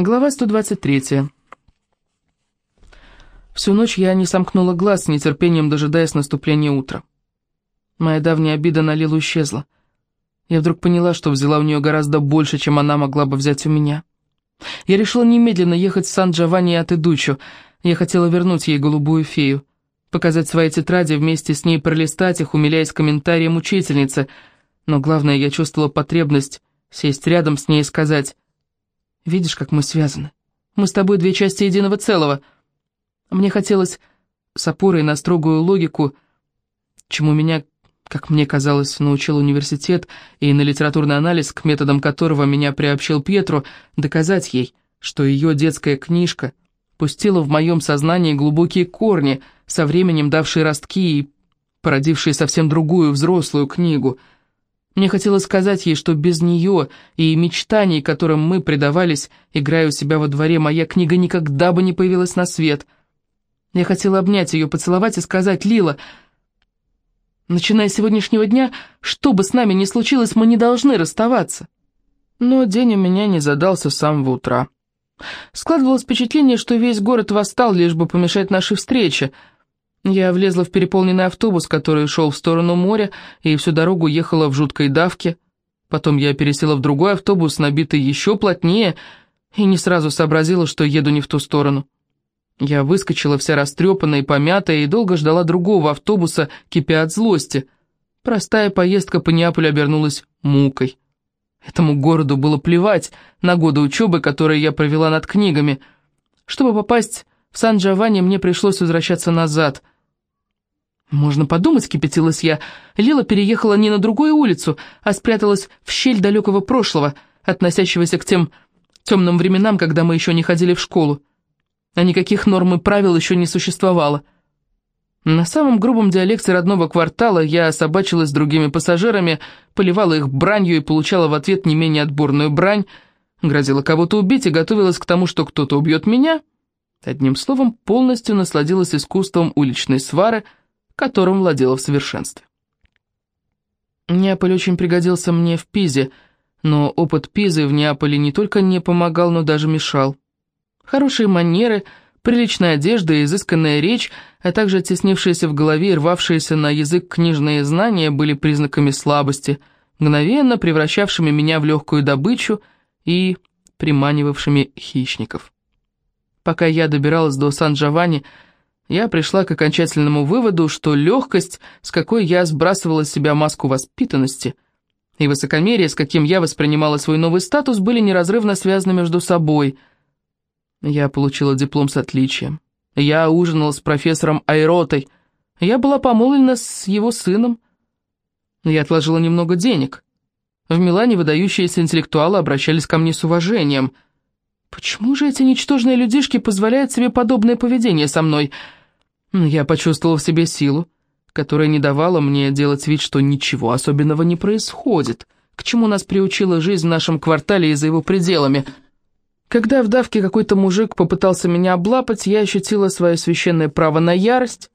Глава 123. Всю ночь я не сомкнула глаз, с нетерпением дожидаясь наступления утра. Моя давняя обида на Лилу исчезла. Я вдруг поняла, что взяла у нее гораздо больше, чем она могла бы взять у меня. Я решила немедленно ехать в Сан-Джованни от Идучо. Я хотела вернуть ей голубую фею, показать свои тетради, вместе с ней пролистать их, умиляясь комментариям учительницы. Но главное, я чувствовала потребность сесть рядом с ней и сказать Видишь, как мы связаны? Мы с тобой две части единого целого. Мне хотелось с опорой на строгую логику, чему меня, как мне казалось, научил университет, и на литературный анализ, к методам которого меня приобщил Петру, доказать ей, что ее детская книжка пустила в моем сознании глубокие корни, со временем давшие ростки и породившие совсем другую взрослую книгу — мне хотелось сказать ей, что без нее и мечтаний, которым мы предавались, играя у себя во дворе, моя книга никогда бы не появилась на свет. Я хотела обнять ее, поцеловать и сказать, «Лила, начиная с сегодняшнего дня, что бы с нами ни случилось, мы не должны расставаться». Но день у меня не задался с самого утра. Складывалось впечатление, что весь город восстал, лишь бы помешать нашей встрече — я влезла в переполненный автобус, который шел в сторону моря, и всю дорогу ехала в жуткой давке. Потом я пересела в другой автобус, набитый еще плотнее, и не сразу сообразила, что еду не в ту сторону. Я выскочила вся растрепанная и помятая, и долго ждала другого автобуса, кипя от злости. Простая поездка по Неаполю обернулась мукой. Этому городу было плевать на годы учебы, которые я провела над книгами. Чтобы попасть в Сан-Джованни мне пришлось возвращаться назад. «Можно подумать», — кипятилась я, — Лила переехала не на другую улицу, а спряталась в щель далекого прошлого, относящегося к тем темным временам, когда мы еще не ходили в школу. А никаких норм и правил еще не существовало. На самом грубом диалекте родного квартала я собачилась с другими пассажирами, поливала их бранью и получала в ответ не менее отборную брань, грозила кого-то убить и готовилась к тому, что кто-то убьет меня — Одним словом, полностью насладилась искусством уличной свары, которым владела в совершенстве. Неаполь очень пригодился мне в Пизе, но опыт Пизы в Неаполе не только не помогал, но даже мешал. Хорошие манеры, приличная одежда и изысканная речь, а также оттеснившиеся в голове и рвавшиеся на язык книжные знания были признаками слабости, мгновенно превращавшими меня в легкую добычу и приманивавшими хищников. Пока я добиралась до Сан-Джованни, я пришла к окончательному выводу, что легкость, с какой я сбрасывала с себя маску воспитанности, и высокомерие, с каким я воспринимала свой новый статус, были неразрывно связаны между собой. Я получила диплом с отличием. Я ужинала с профессором Айротой. Я была помолвлена с его сыном. Я отложила немного денег. В Милане выдающиеся интеллектуалы обращались ко мне с уважением — Почему же эти ничтожные людишки позволяют себе подобное поведение со мной? Я почувствовала в себе силу, которая не давала мне делать вид, что ничего особенного не происходит, к чему нас приучила жизнь в нашем квартале и за его пределами. Когда в давке какой-то мужик попытался меня облапать, я ощутила свое священное право на ярость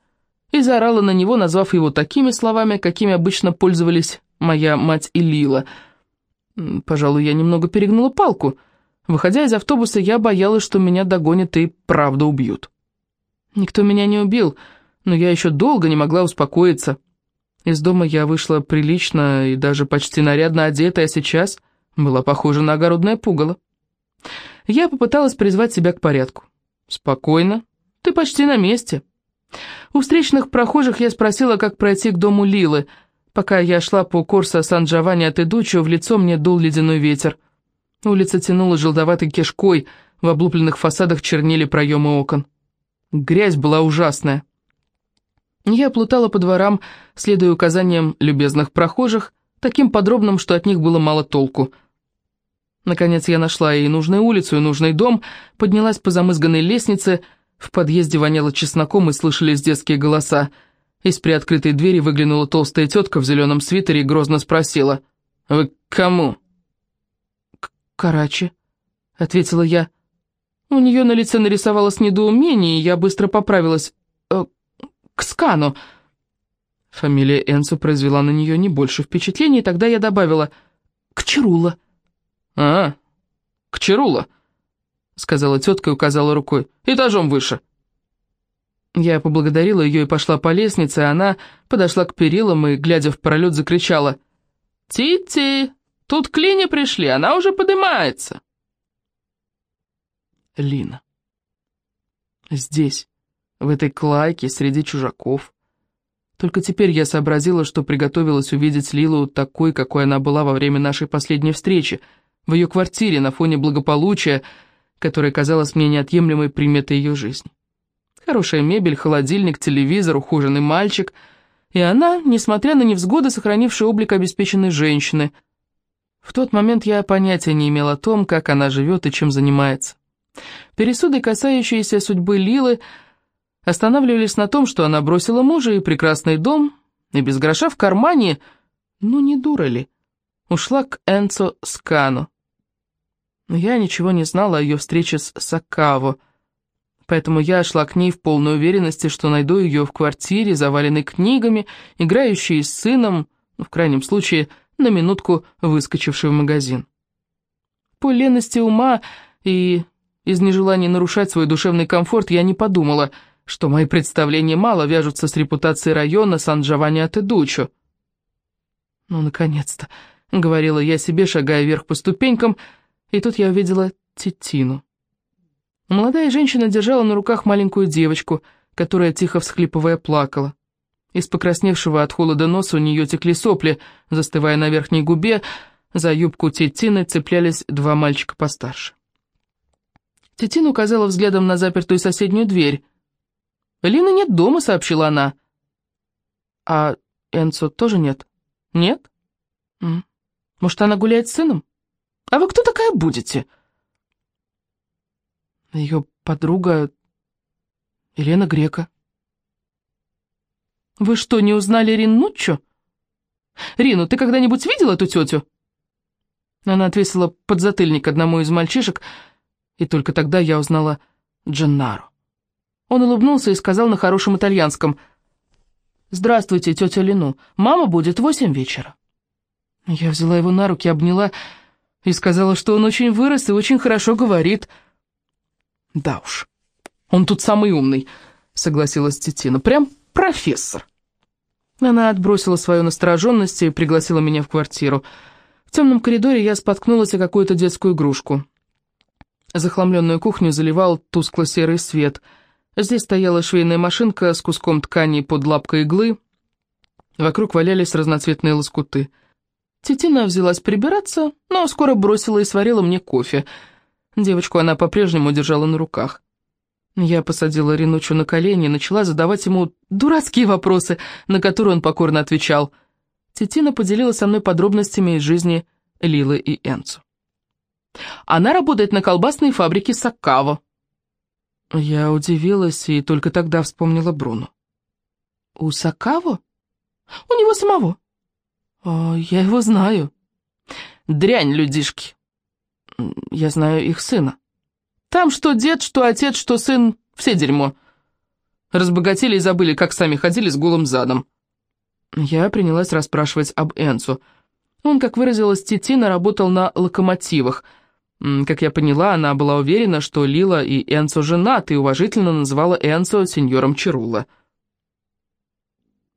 и заорала на него, назвав его такими словами, какими обычно пользовались моя мать и Лила. Пожалуй, я немного перегнула палку — Выходя из автобуса, я боялась, что меня догонят и правда убьют. Никто меня не убил, но я еще долго не могла успокоиться. Из дома я вышла прилично и даже почти нарядно одетая, сейчас была похожа на огородное пугало. Я попыталась призвать себя к порядку. «Спокойно, ты почти на месте». У встречных прохожих я спросила, как пройти к дому Лилы. Пока я шла по Корсо Сан-Джованни от Идуччо, в лицо мне дул ледяной ветер. Улица тянула желтоватой кишкой, в облупленных фасадах чернели проемы окон. Грязь была ужасная. Я плутала по дворам, следуя указаниям любезных прохожих, таким подробным, что от них было мало толку. Наконец я нашла и нужную улицу, и нужный дом, поднялась по замызганной лестнице, в подъезде воняло чесноком и слышались детские голоса. Из приоткрытой двери выглянула толстая тетка в зеленом свитере и грозно спросила «Вы к кому?» «Карачи», — ответила я. У нее на лице нарисовалось недоумение, и я быстро поправилась. Э, «К Скану». Фамилия Энсо произвела на нее не больше впечатлений, и тогда я добавила «К Чарула». «А, к Чарула». — сказала тетка и указала рукой. «Этажом выше». Я поблагодарила ее и пошла по лестнице, а она подошла к перилам и, глядя в пролет, закричала. «Ти-ти, тут к Лине пришли, она уже поднимается». Лина. Здесь, в этой клайке, среди чужаков. Только теперь я сообразила, что приготовилась увидеть Лилу такой, какой она была во время нашей последней встречи, в ее квартире на фоне благополучия, которое казалось мне неотъемлемой приметой ее жизни. Хорошая мебель, холодильник, телевизор, ухоженный мальчик. И она, несмотря на невзгоды, сохранившая облик обеспеченной женщины. В тот момент я понятия не имел о том, как она живет и чем занимается. Пересуды, касающиеся судьбы Лилы, останавливались на том, что она бросила мужа и прекрасный дом, и без гроша в кармане, ну не дура ли, ушла к Энцо Скану. Я ничего не знала о ее встрече с Сакаво, поэтому я шла к ней в полной уверенности, что найду ее в квартире, заваленной книгами, играющей с сыном, ну, в крайнем случае, на минутку выскочившей в магазин. По лености ума и из нежелания нарушать свой душевный комфорт я не подумала, что мои представления мало вяжутся с репутацией района Сан-Джованни-Атедучо. «Ну, наконец-то», — говорила я себе, шагая вверх по ступенькам, и тут я увидела Титину. Молодая женщина держала на руках маленькую девочку, которая, тихо всхлипывая, плакала. Из покрасневшего от холода носа у нее текли сопли, застывая на верхней губе, за юбку Титины цеплялись два мальчика постарше. Тетина указала взглядом на запертую соседнюю дверь. «Лины нет дома», — сообщила она. «А Энцо тоже нет?» «Нет?» «Может, она гуляет с сыном?» «А вы кто такая будете?» Ее подруга Елена Грека. «Вы что, не узнали Риннуччо?» «Рину, ты когда-нибудь видел эту тетю?» Она отвесила подзатыльник одному из мальчишек, — и только тогда я узнала Дженнаро. Он улыбнулся и сказал на хорошем итальянском «Здравствуйте, тетя Лину, мама будет в восемь вечера». Я взяла его на руки, обняла и сказала, что он очень вырос и очень хорошо говорит. «Да уж, он тут самый умный», — согласилась Тетина, — «прям профессор». Она отбросила свою настороженность и пригласила меня в квартиру. В темном коридоре я споткнулась о какую-то детскую игрушку. Захламленную кухню заливал тускло-серый свет. Здесь стояла швейная машинка с куском ткани под лапкой иглы. Вокруг валялись разноцветные лоскуты. Тетина взялась прибираться, но скоро бросила и сварила мне кофе. Девочку она по-прежнему держала на руках. Я посадила Ринучу на колени и начала задавать ему дурацкие вопросы, на которые он покорно отвечал. Тетина поделилась со мной подробностями из жизни Лилы и Энцу. Она работает на колбасной фабрике Саккаво». Я удивилась и только тогда вспомнила Бруно. «У Сакаво? У него самого?» О, «Я его знаю». «Дрянь, людишки». «Я знаю их сына». «Там что дед, что отец, что сын, все дерьмо». Разбогатели и забыли, как сами ходили с голым задом. Я принялась расспрашивать об Энцу. Он, как выразилась Титина, работал на локомотивах – как я поняла, она была уверена, что Лила и Энцо женаты, и уважительно называла Энцо сеньором Чирула.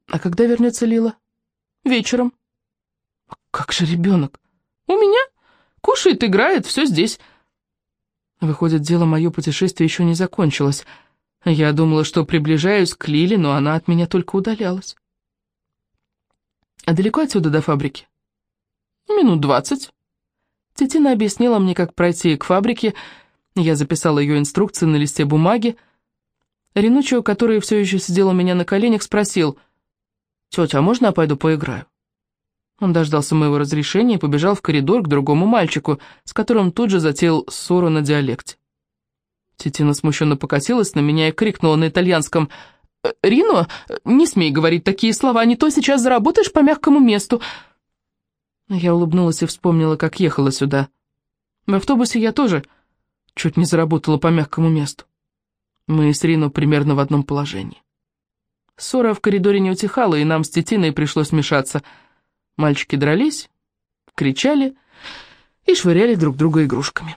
«А когда вернется Лила?» «Вечером». «Как же ребенок?» «У меня. Кушает, играет, все здесь». Выходит, дело мое путешествие еще не закончилось. Я думала, что приближаюсь к Лиле, но она от меня только удалялась. «А далеко отсюда до фабрики?» «Минут двадцать». Тетина объяснила мне, как пройти к фабрике. Я записала ее инструкции на листе бумаги. Ринучио, который все еще сидел у меня на коленях, спросил, «Тетя, а можно я пойду поиграю?» Он дождался моего разрешения и побежал в коридор к другому мальчику, с которым тут же затеял ссору на диалекте. Тетина смущенно покосилась на меня и крикнула на итальянском, «Рино, не смей говорить такие слова, не то сейчас заработаешь по мягкому месту». Я улыбнулась и вспомнила, как ехала сюда. В автобусе я тоже чуть не заработала по мягкому месту. Мы с Рино примерно в одном положении. Ссора в коридоре не утихала, и нам с Тетиной пришлось смешаться. Мальчики дрались, кричали и швыряли друг друга игрушками.